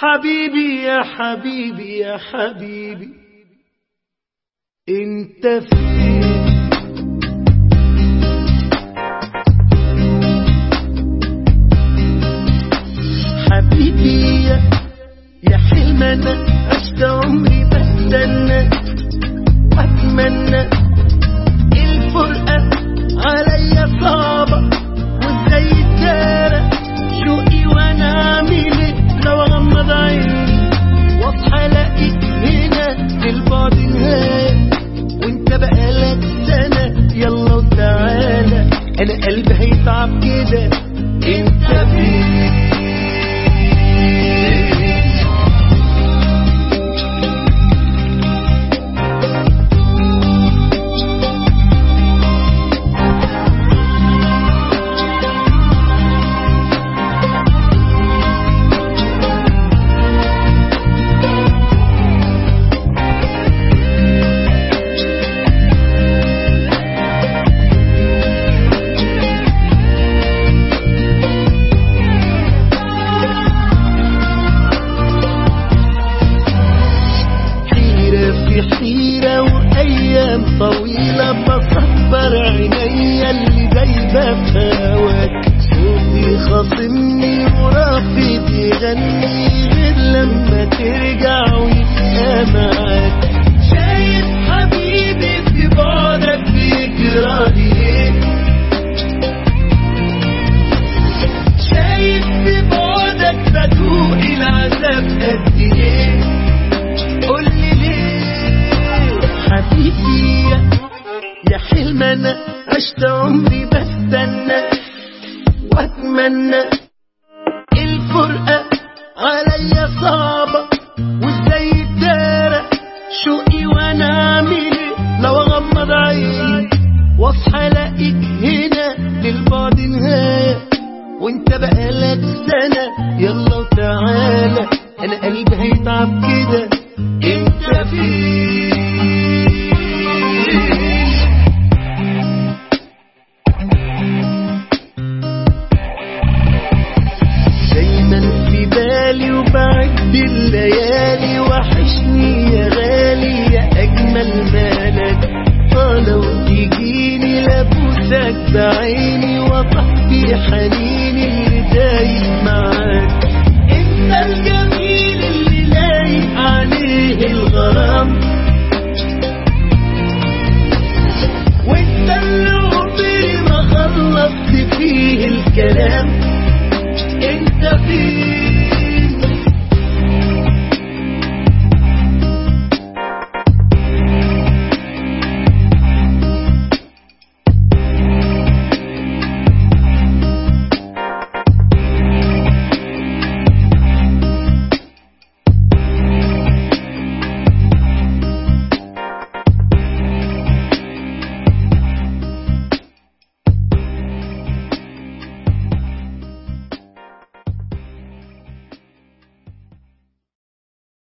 حبيبي يا حبيبي يا حبيبي انت فين حبيبي يا يا حلم أنا عشت عمري بستنى واتمنى وأيام طويلة بصبر عينيا أنا عشت عمري بستنى وأتمنى الفرقة عليا صعبة وإزاي تدارى شوقي وأنا اعمل لو اغمض عيني وأصحى ألاقيك هنا للبعد نهاية وإنت بقالك سنة يلا وتعالى أنا قلبي هيتعب كده. وبعد الليالي وحشني يا غالي يا أجمل مالك. لو تجيني لابوسك بعيني وصحبي حنيني اللي دايم معاك.